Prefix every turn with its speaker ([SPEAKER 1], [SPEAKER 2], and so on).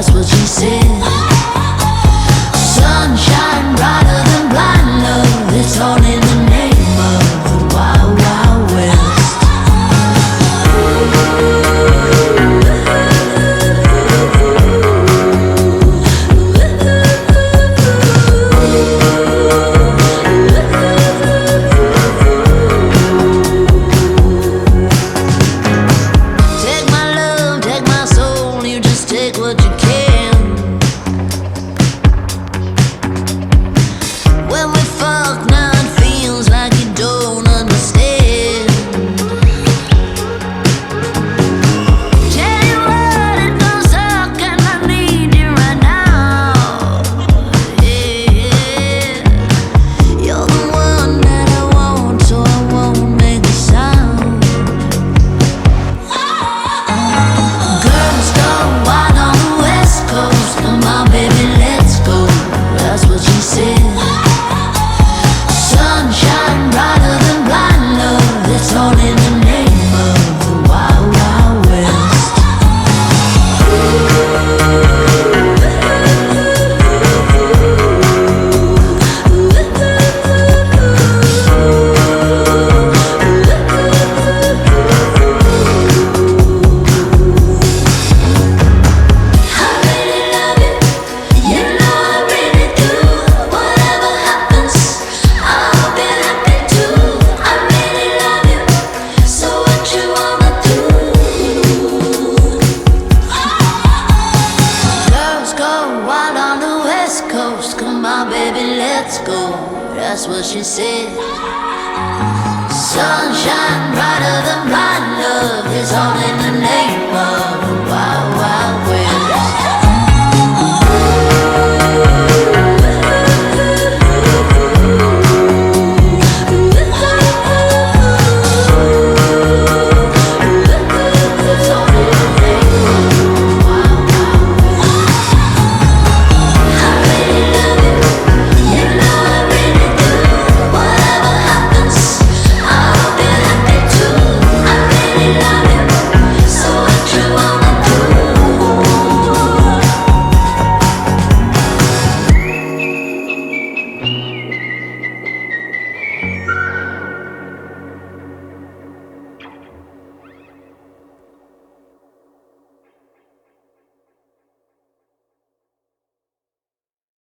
[SPEAKER 1] that's what you said. Let's go. That's what she said. Sunshine brighter than blind love is the name